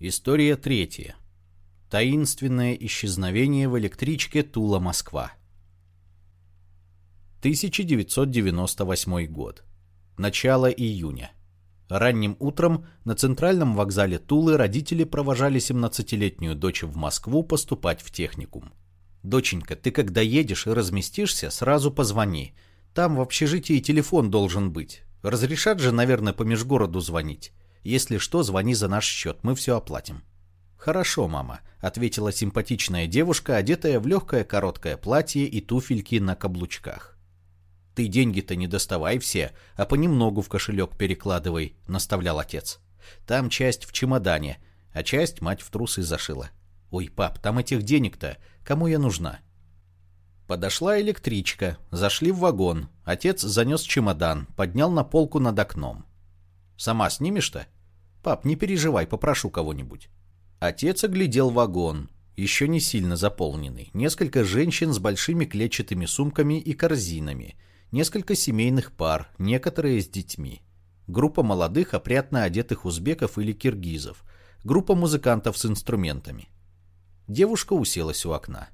История третья. Таинственное исчезновение в электричке Тула-Москва. 1998 год. Начало июня. Ранним утром на центральном вокзале Тулы родители провожали 17-летнюю дочь в Москву поступать в техникум. «Доченька, ты когда едешь и разместишься, сразу позвони. Там в общежитии телефон должен быть. Разрешат же, наверное, по межгороду звонить. Если что, звони за наш счет, мы все оплатим». «Хорошо, мама», — ответила симпатичная девушка, одетая в легкое короткое платье и туфельки на каблучках. «Ты деньги-то не доставай все, а понемногу в кошелек перекладывай», — наставлял отец. «Там часть в чемодане, а часть мать в трусы зашила. Ой, пап, там этих денег-то, кому я нужна?» Подошла электричка, зашли в вагон. Отец занес чемодан, поднял на полку над окном. «Сама снимешь-то?» «Пап, не переживай, попрошу кого-нибудь». Отец оглядел вагон, еще не сильно заполненный. Несколько женщин с большими клетчатыми сумками и корзинами — несколько семейных пар, некоторые с детьми. Группа молодых, опрятно одетых узбеков или киргизов. Группа музыкантов с инструментами. Девушка уселась у окна.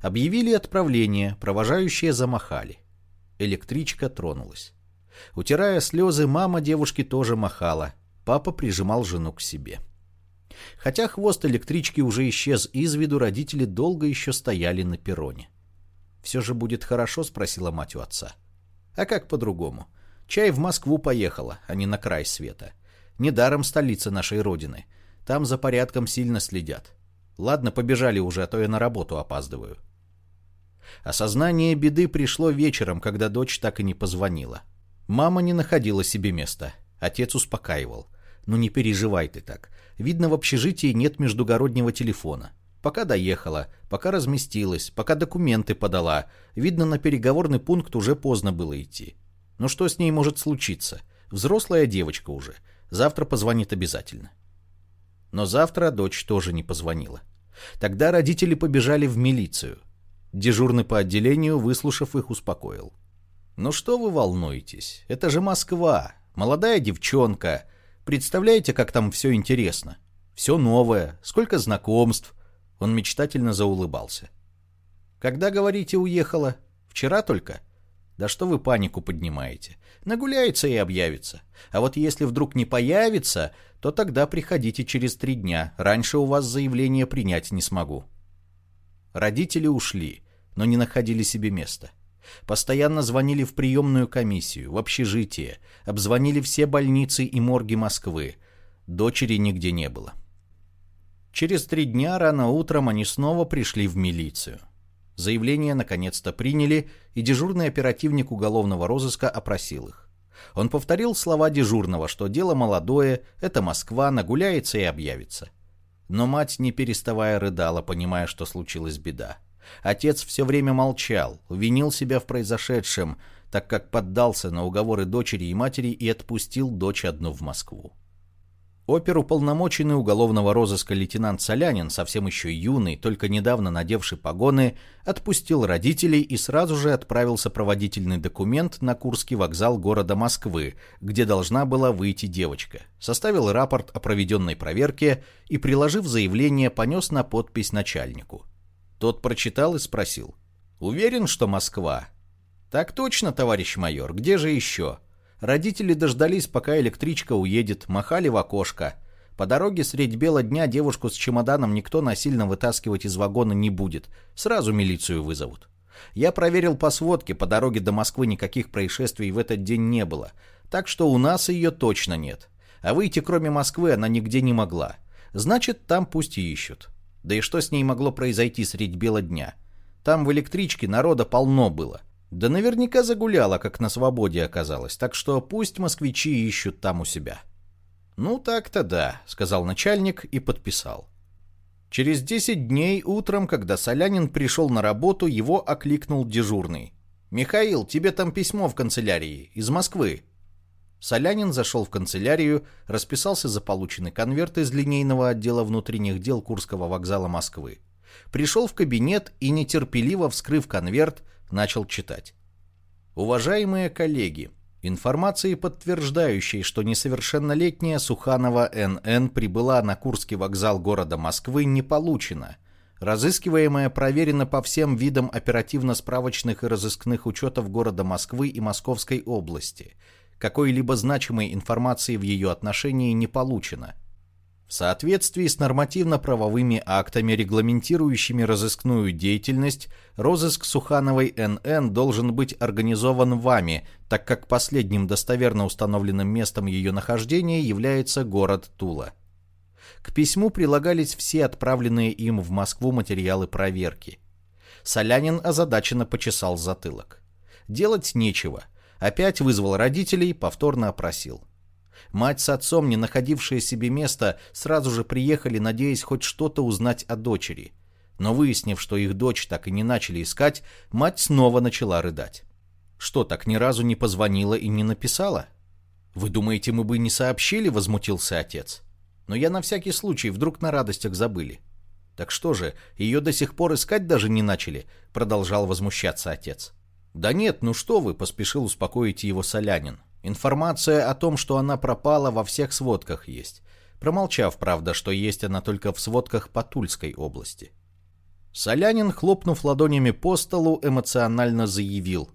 Объявили отправление, провожающие замахали. Электричка тронулась. Утирая слезы, мама девушки тоже махала. Папа прижимал жену к себе. Хотя хвост электрички уже исчез из виду, родители долго еще стояли на перроне. «Все же будет хорошо?» — спросила мать у отца. «А как по-другому? Чай в Москву поехала, а не на край света. Недаром столица нашей родины. Там за порядком сильно следят. Ладно, побежали уже, а то я на работу опаздываю». Осознание беды пришло вечером, когда дочь так и не позвонила. Мама не находила себе места. Отец успокаивал. «Ну не переживай ты так. Видно, в общежитии нет междугороднего телефона. Пока доехала, пока разместилась, пока документы подала. Видно, на переговорный пункт уже поздно было идти. Но что с ней может случиться? Взрослая девочка уже. Завтра позвонит обязательно. Но завтра дочь тоже не позвонила. Тогда родители побежали в милицию. Дежурный по отделению, выслушав их, успокоил. «Ну что вы волнуетесь? Это же Москва. Молодая девчонка. Представляете, как там все интересно? Все новое, сколько знакомств, он мечтательно заулыбался. «Когда, говорите, уехала? Вчера только?» «Да что вы панику поднимаете? Нагуляется и объявится. А вот если вдруг не появится, то тогда приходите через три дня. Раньше у вас заявление принять не смогу». Родители ушли, но не находили себе места. Постоянно звонили в приемную комиссию, в общежитие, обзвонили все больницы и морги Москвы. Дочери нигде не было. Через три дня рано утром они снова пришли в милицию. Заявление наконец-то приняли, и дежурный оперативник уголовного розыска опросил их. Он повторил слова дежурного, что дело молодое, это Москва, нагуляется и объявится. Но мать, не переставая, рыдала, понимая, что случилась беда. Отец все время молчал, винил себя в произошедшем, так как поддался на уговоры дочери и матери и отпустил дочь одну в Москву. Оперуполномоченный уголовного розыска лейтенант Солянин, совсем еще юный, только недавно надевший погоны, отпустил родителей и сразу же отправил сопроводительный документ на Курский вокзал города Москвы, где должна была выйти девочка. Составил рапорт о проведенной проверке и, приложив заявление, понес на подпись начальнику. Тот прочитал и спросил. «Уверен, что Москва?» «Так точно, товарищ майор, где же еще?» Родители дождались, пока электричка уедет, махали в окошко. По дороге средь бела дня девушку с чемоданом никто насильно вытаскивать из вагона не будет. Сразу милицию вызовут. Я проверил по сводке, по дороге до Москвы никаких происшествий в этот день не было. Так что у нас ее точно нет. А выйти кроме Москвы она нигде не могла. Значит, там пусть и ищут. Да и что с ней могло произойти средь бела дня? Там в электричке народа полно было. Да наверняка загуляла, как на свободе оказалось, так что пусть москвичи ищут там у себя. «Ну так-то да», — сказал начальник и подписал. Через десять дней утром, когда Солянин пришел на работу, его окликнул дежурный. «Михаил, тебе там письмо в канцелярии, из Москвы». Солянин зашел в канцелярию, расписался за полученный конверт из линейного отдела внутренних дел Курского вокзала Москвы. Пришел в кабинет и, нетерпеливо вскрыв конверт, начал читать. «Уважаемые коллеги, Информации, подтверждающей, что несовершеннолетняя Суханова НН прибыла на Курский вокзал города Москвы, не получено. Разыскиваемая проверена по всем видам оперативно-справочных и разыскных учетов города Москвы и Московской области. Какой-либо значимой информации в ее отношении не получено. В соответствии с нормативно-правовыми актами, регламентирующими разыскную деятельность, розыск Сухановой НН должен быть организован вами, так как последним достоверно установленным местом ее нахождения является город Тула. К письму прилагались все отправленные им в Москву материалы проверки. Солянин озадаченно почесал затылок. Делать нечего. Опять вызвал родителей, повторно опросил. Мать с отцом, не находившие себе места, сразу же приехали, надеясь хоть что-то узнать о дочери. Но выяснив, что их дочь так и не начали искать, мать снова начала рыдать. «Что, так ни разу не позвонила и не написала?» «Вы думаете, мы бы не сообщили?» — возмутился отец. «Но я на всякий случай, вдруг на радостях забыли». «Так что же, ее до сих пор искать даже не начали?» — продолжал возмущаться отец. «Да нет, ну что вы!» — поспешил успокоить его Солянин. Информация о том, что она пропала, во всех сводках есть. Промолчав, правда, что есть она только в сводках по Тульской области. Солянин, хлопнув ладонями по столу, эмоционально заявил.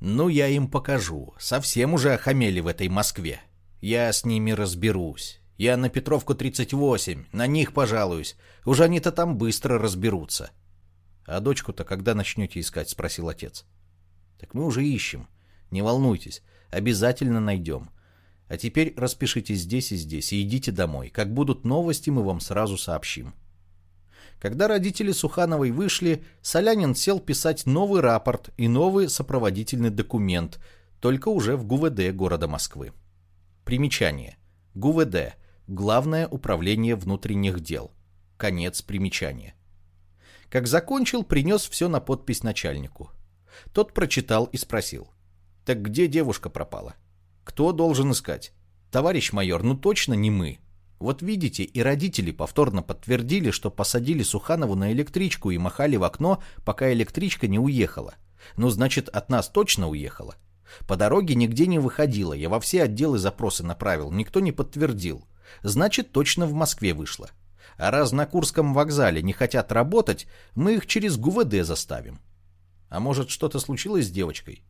«Ну, я им покажу. Совсем уже охамели в этой Москве. Я с ними разберусь. Я на Петровку 38, на них пожалуюсь. Уже они-то там быстро разберутся». «А дочку-то когда начнете искать?» — спросил отец. «Так мы уже ищем. Не волнуйтесь. Обязательно найдем. А теперь распишитесь здесь и здесь и идите домой. Как будут новости, мы вам сразу сообщим. Когда родители Сухановой вышли, Солянин сел писать новый рапорт и новый сопроводительный документ, только уже в ГУВД города Москвы. Примечание. ГУВД. Главное управление внутренних дел. Конец примечания. Как закончил, принес все на подпись начальнику. Тот прочитал и спросил. Так где девушка пропала? Кто должен искать? Товарищ майор, ну точно не мы. Вот видите, и родители повторно подтвердили, что посадили Суханову на электричку и махали в окно, пока электричка не уехала. Ну, значит, от нас точно уехала. По дороге нигде не выходила, я во все отделы запросы направил, никто не подтвердил. Значит, точно в Москве вышла. А раз на Курском вокзале не хотят работать, мы их через ГУВД заставим. А может, что-то случилось с девочкой?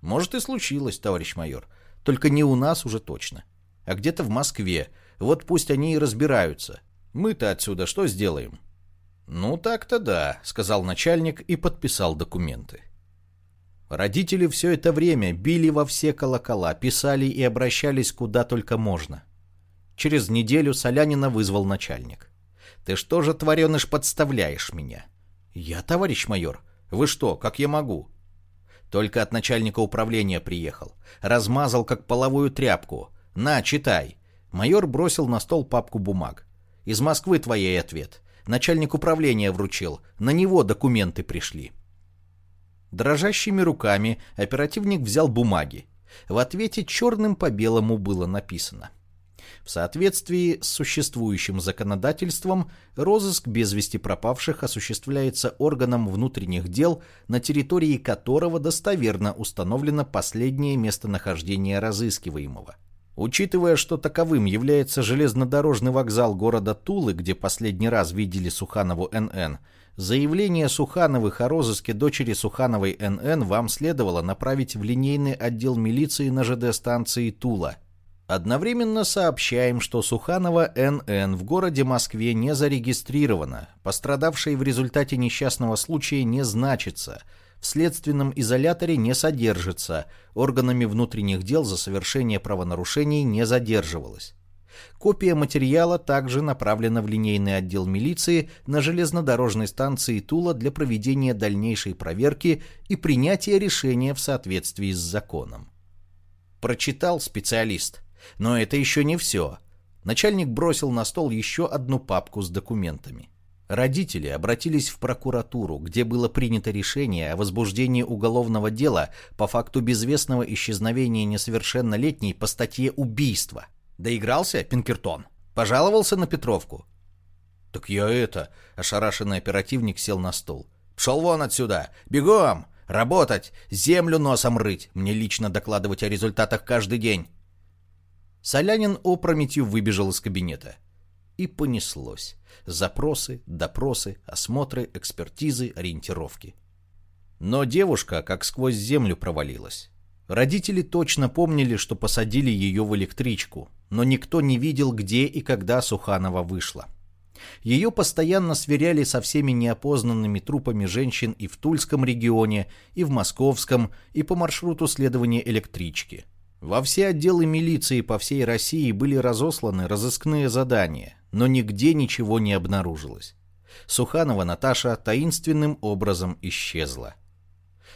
Может и случилось, товарищ майор. Только не у нас уже точно. А где-то в Москве. Вот пусть они и разбираются. Мы-то отсюда что сделаем? Ну так-то да, сказал начальник и подписал документы. Родители все это время били во все колокола, писали и обращались куда только можно. Через неделю Солянина вызвал начальник. «Ты что же, твареныш, подставляешь меня?» «Я, товарищ майор. Вы что, как я могу?» Только от начальника управления приехал. Размазал, как половую тряпку. На, читай. Майор бросил на стол папку бумаг. Из Москвы твоей ответ. Начальник управления вручил. На него документы пришли. Дрожащими руками оперативник взял бумаги. В ответе черным по белому было написано. В соответствии с существующим законодательством, розыск без вести пропавших осуществляется органом внутренних дел, на территории которого достоверно установлено последнее местонахождение разыскиваемого. Учитывая, что таковым является железнодорожный вокзал города Тулы, где последний раз видели Суханову НН, заявление Сухановых о розыске дочери Сухановой НН вам следовало направить в линейный отдел милиции на ЖД-станции Тула – Одновременно сообщаем, что Суханова НН в городе Москве не зарегистрирована, пострадавшей в результате несчастного случая не значится, в следственном изоляторе не содержится, органами внутренних дел за совершение правонарушений не задерживалась. Копия материала также направлена в линейный отдел милиции на железнодорожной станции Тула для проведения дальнейшей проверки и принятия решения в соответствии с законом. Прочитал специалист – но это еще не все. Начальник бросил на стол еще одну папку с документами. Родители обратились в прокуратуру, где было принято решение о возбуждении уголовного дела по факту безвестного исчезновения несовершеннолетней по статье убийства. Доигрался Пинкертон? Пожаловался на Петровку? «Так я это...» — ошарашенный оперативник сел на стол. «Пшел вон отсюда! Бегом! Работать! Землю носом рыть! Мне лично докладывать о результатах каждый день!» Солянин опрометью выбежал из кабинета. И понеслось. Запросы, допросы, осмотры, экспертизы, ориентировки. Но девушка как сквозь землю провалилась. Родители точно помнили, что посадили ее в электричку, но никто не видел, где и когда Суханова вышла. Ее постоянно сверяли со всеми неопознанными трупами женщин и в Тульском регионе, и в Московском, и по маршруту следования электрички. Во все отделы милиции по всей России были разосланы разыскные задания, но нигде ничего не обнаружилось. Суханова Наташа таинственным образом исчезла.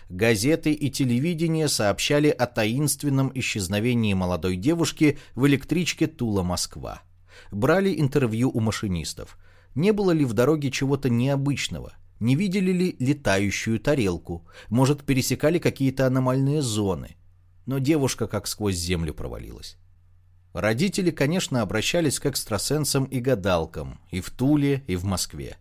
Газеты и телевидение сообщали о таинственном исчезновении молодой девушки в электричке Тула-Москва. Брали интервью у машинистов. Не было ли в дороге чего-то необычного? Не видели ли летающую тарелку? Может, пересекали какие-то аномальные зоны? Но девушка как сквозь землю провалилась. Родители, конечно, обращались к экстрасенсам и гадалкам и в Туле, и в Москве.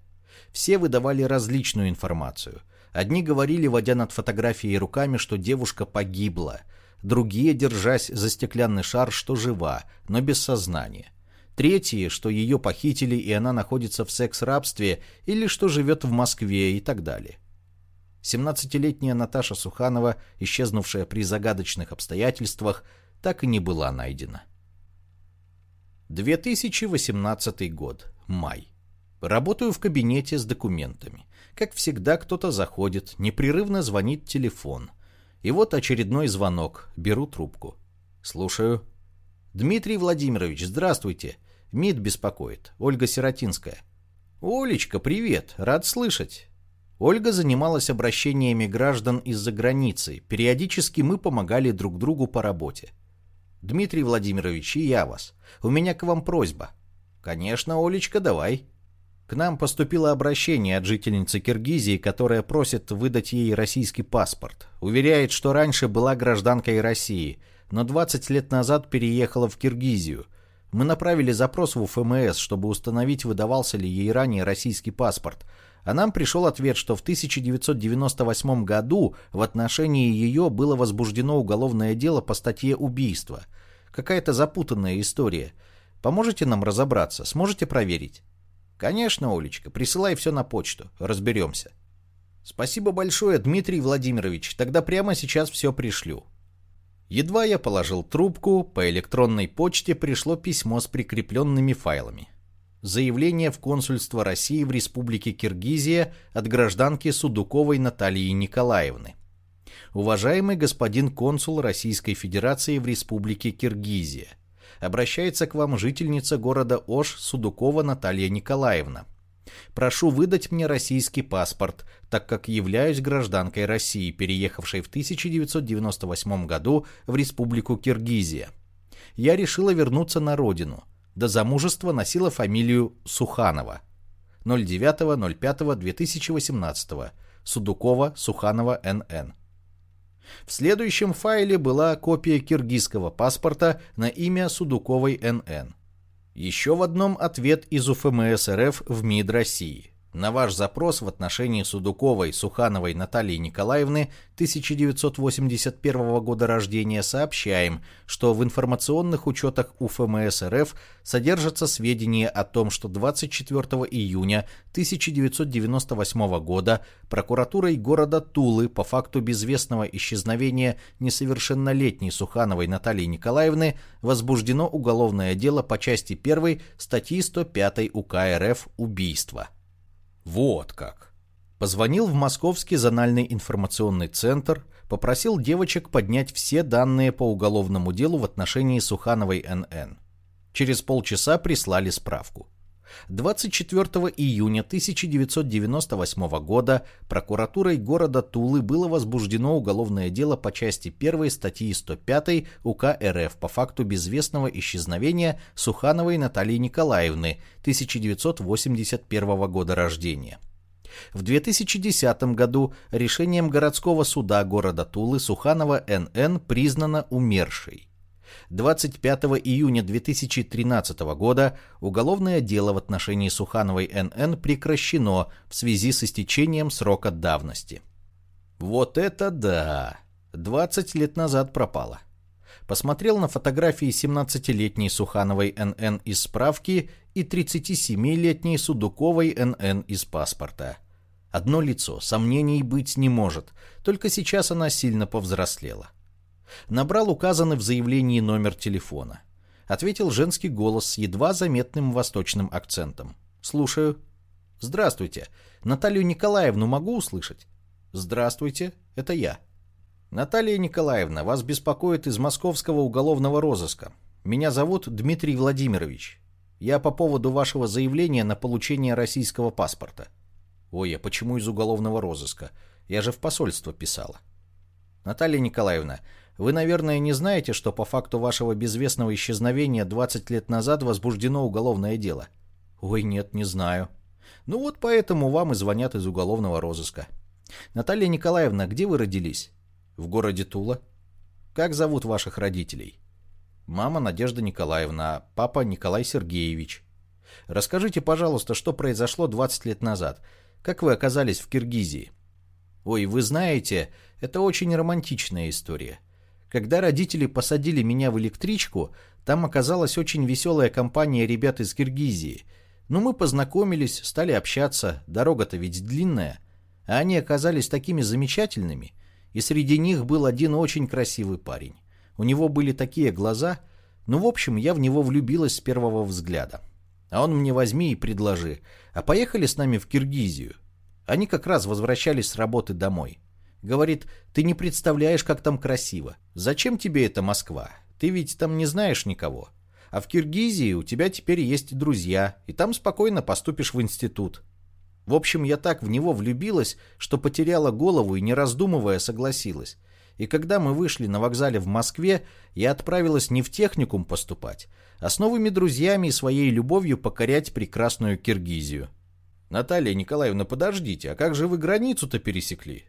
Все выдавали различную информацию – Одни говорили, водя над фотографией руками, что девушка погибла. Другие, держась за стеклянный шар, что жива, но без сознания. Третьи, что ее похитили и она находится в секс-рабстве или что живет в Москве и так далее. 17-летняя Наташа Суханова, исчезнувшая при загадочных обстоятельствах, так и не была найдена. 2018 год. Май. Работаю в кабинете с документами. Как всегда, кто-то заходит, непрерывно звонит телефон. И вот очередной звонок. Беру трубку. Слушаю. Дмитрий Владимирович, здравствуйте. МИД беспокоит. Ольга Сиротинская. Олечка, привет. Рад слышать. Ольга занималась обращениями граждан из-за границы. Периодически мы помогали друг другу по работе. Дмитрий Владимирович, и я вас. У меня к вам просьба. Конечно, Олечка, давай. К нам поступило обращение от жительницы Киргизии, которая просит выдать ей российский паспорт. Уверяет, что раньше была гражданкой России, но 20 лет назад переехала в Киргизию. Мы направили запрос в ФМС, чтобы установить, выдавался ли ей ранее российский паспорт. А нам пришел ответ, что в 1998 году в отношении ее было возбуждено уголовное дело по статье убийства. Какая-то запутанная история. Поможете нам разобраться? Сможете проверить? Конечно, Олечка, присылай все на почту, разберемся. Спасибо большое, Дмитрий Владимирович, тогда прямо сейчас все пришлю. Едва я положил трубку, по электронной почте пришло письмо с прикрепленными файлами. Заявление в консульство России в Республике Киргизия от гражданки Судуковой Натальи Николаевны. Уважаемый господин консул Российской Федерации в Республике Киргизия, обращается к вам жительница города Ош Судукова Наталья Николаевна. Прошу выдать мне российский паспорт, так как являюсь гражданкой России, переехавшей в 1998 году в Республику Киргизия. Я решила вернуться на родину. До замужества носила фамилию Суханова. 09.05.2018. Судукова Суханова НН. В следующем файле была копия киргизского паспорта на имя Судуковой НН. Еще в одном ответ из УФМС РФ в МИД России. На ваш запрос в отношении Судуковой Сухановой Натальи Николаевны 1981 года рождения сообщаем, что в информационных учетах УФМС РФ содержатся сведения о том, что 24 июня 1998 года прокуратурой города Тулы по факту безвестного исчезновения несовершеннолетней Сухановой Натальи Николаевны возбуждено уголовное дело по части 1 статьи 105 УК РФ «Убийство». Вот как. Позвонил в Московский зональный информационный центр, попросил девочек поднять все данные по уголовному делу в отношении Сухановой НН. Через полчаса прислали справку. 24 июня 1998 года прокуратурой города Тулы было возбуждено уголовное дело по части 1 статьи 105 УК РФ по факту безвестного исчезновения Сухановой Натальи Николаевны 1981 года рождения. В 2010 году решением городского суда города Тулы Суханова НН признана умершей. 25 июня 2013 года уголовное дело в отношении Сухановой НН прекращено в связи с истечением срока давности. Вот это да! 20 лет назад пропала. Посмотрел на фотографии 17-летней Сухановой НН из справки и 37-летней Судуковой НН из паспорта. Одно лицо, сомнений быть не может, только сейчас она сильно повзрослела. Набрал указанный в заявлении номер телефона. Ответил женский голос с едва заметным восточным акцентом. «Слушаю». «Здравствуйте. Наталью Николаевну могу услышать?» «Здравствуйте. Это я». «Наталья Николаевна, вас беспокоит из московского уголовного розыска. Меня зовут Дмитрий Владимирович. Я по поводу вашего заявления на получение российского паспорта». «Ой, а почему из уголовного розыска? Я же в посольство писала». «Наталья Николаевна, вы, наверное, не знаете, что по факту вашего безвестного исчезновения 20 лет назад возбуждено уголовное дело?» «Ой, нет, не знаю». «Ну вот поэтому вам и звонят из уголовного розыска». «Наталья Николаевна, где вы родились?» В городе Тула. Как зовут ваших родителей? Мама Надежда Николаевна, а папа Николай Сергеевич. Расскажите, пожалуйста, что произошло 20 лет назад. Как вы оказались в Киргизии? Ой, вы знаете, это очень романтичная история. Когда родители посадили меня в электричку, там оказалась очень веселая компания ребят из Киргизии. Ну, мы познакомились, стали общаться, дорога-то ведь длинная. А они оказались такими замечательными и среди них был один очень красивый парень. У него были такие глаза, ну, в общем, я в него влюбилась с первого взгляда. А он мне возьми и предложи, а поехали с нами в Киргизию. Они как раз возвращались с работы домой. Говорит, ты не представляешь, как там красиво. Зачем тебе эта Москва? Ты ведь там не знаешь никого. А в Киргизии у тебя теперь есть друзья, и там спокойно поступишь в институт. В общем, я так в него влюбилась, что потеряла голову и, не раздумывая, согласилась. И когда мы вышли на вокзале в Москве, я отправилась не в техникум поступать, а с новыми друзьями и своей любовью покорять прекрасную Киргизию. «Наталья Николаевна, подождите, а как же вы границу-то пересекли?»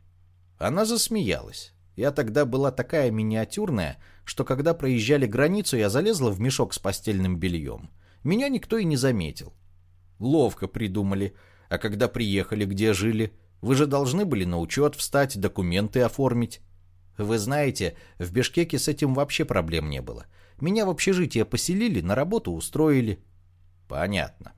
Она засмеялась. Я тогда была такая миниатюрная, что когда проезжали границу, я залезла в мешок с постельным бельем. Меня никто и не заметил. Ловко придумали – а когда приехали, где жили? Вы же должны были на учет встать, документы оформить. Вы знаете, в Бишкеке с этим вообще проблем не было. Меня в общежитие поселили, на работу устроили. Понятно.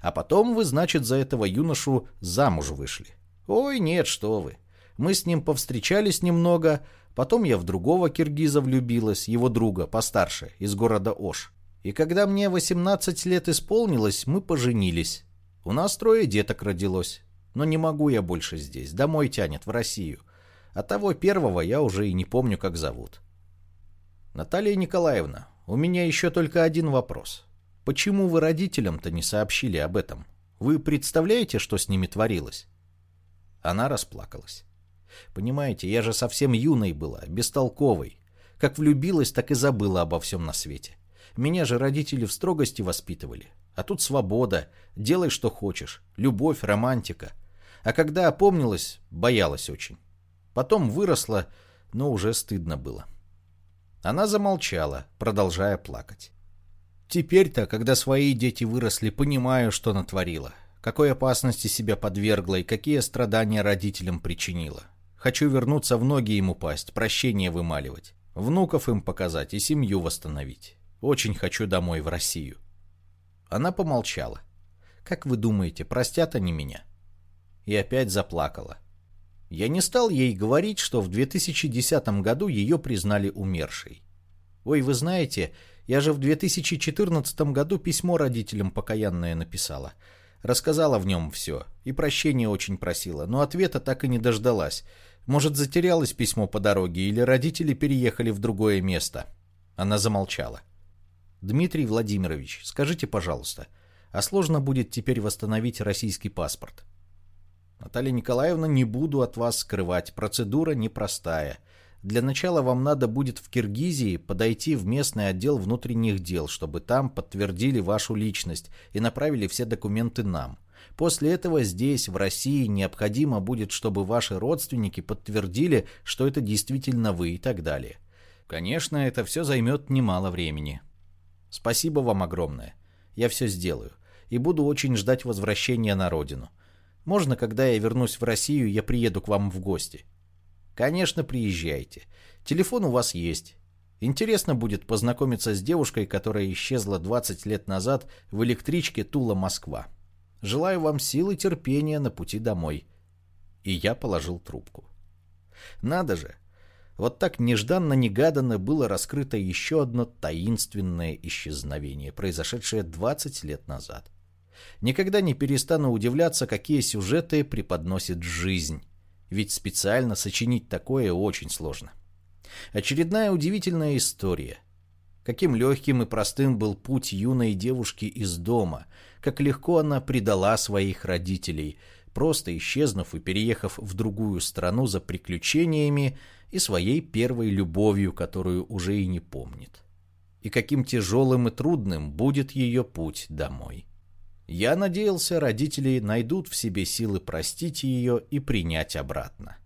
А потом вы, значит, за этого юношу замуж вышли. Ой, нет, что вы. Мы с ним повстречались немного, потом я в другого киргиза влюбилась, его друга, постарше, из города Ош. И когда мне 18 лет исполнилось, мы поженились. У нас трое деток родилось. Но не могу я больше здесь. Домой тянет, в Россию. А того первого я уже и не помню, как зовут. Наталья Николаевна, у меня еще только один вопрос. Почему вы родителям-то не сообщили об этом? Вы представляете, что с ними творилось? Она расплакалась. Понимаете, я же совсем юной была, бестолковой. Как влюбилась, так и забыла обо всем на свете. Меня же родители в строгости воспитывали. А тут свобода, делай что хочешь, любовь, романтика. А когда опомнилась, боялась очень. Потом выросла, но уже стыдно было. Она замолчала, продолжая плакать. Теперь-то, когда свои дети выросли, понимаю, что натворила. Какой опасности себя подвергла и какие страдания родителям причинила. Хочу вернуться в ноги им упасть, прощение вымаливать. Внуков им показать и семью восстановить. Очень хочу домой, в Россию. Она помолчала. «Как вы думаете, простят они меня?» И опять заплакала. Я не стал ей говорить, что в 2010 году ее признали умершей. «Ой, вы знаете, я же в 2014 году письмо родителям покаянное написала. Рассказала в нем все и прощения очень просила, но ответа так и не дождалась. Может, затерялось письмо по дороге или родители переехали в другое место?» Она замолчала. Дмитрий Владимирович, скажите, пожалуйста, а сложно будет теперь восстановить российский паспорт? Наталья Николаевна, не буду от вас скрывать, процедура непростая. Для начала вам надо будет в Киргизии подойти в местный отдел внутренних дел, чтобы там подтвердили вашу личность и направили все документы нам. После этого здесь, в России, необходимо будет, чтобы ваши родственники подтвердили, что это действительно вы и так далее. Конечно, это все займет немало времени. Спасибо вам огромное. Я все сделаю. И буду очень ждать возвращения на родину. Можно, когда я вернусь в Россию, я приеду к вам в гости? Конечно, приезжайте. Телефон у вас есть. Интересно будет познакомиться с девушкой, которая исчезла 20 лет назад в электричке Тула-Москва. Желаю вам силы и терпения на пути домой. И я положил трубку. Надо же, вот так нежданно-негаданно было раскрыто еще одно таинственное исчезновение, произошедшее 20 лет назад. Никогда не перестану удивляться, какие сюжеты преподносит жизнь. Ведь специально сочинить такое очень сложно. Очередная удивительная история. Каким легким и простым был путь юной девушки из дома, как легко она предала своих родителей, просто исчезнув и переехав в другую страну за приключениями и своей первой любовью, которую уже и не помнит. И каким тяжелым и трудным будет ее путь домой. Я надеялся, родители найдут в себе силы простить ее и принять обратно.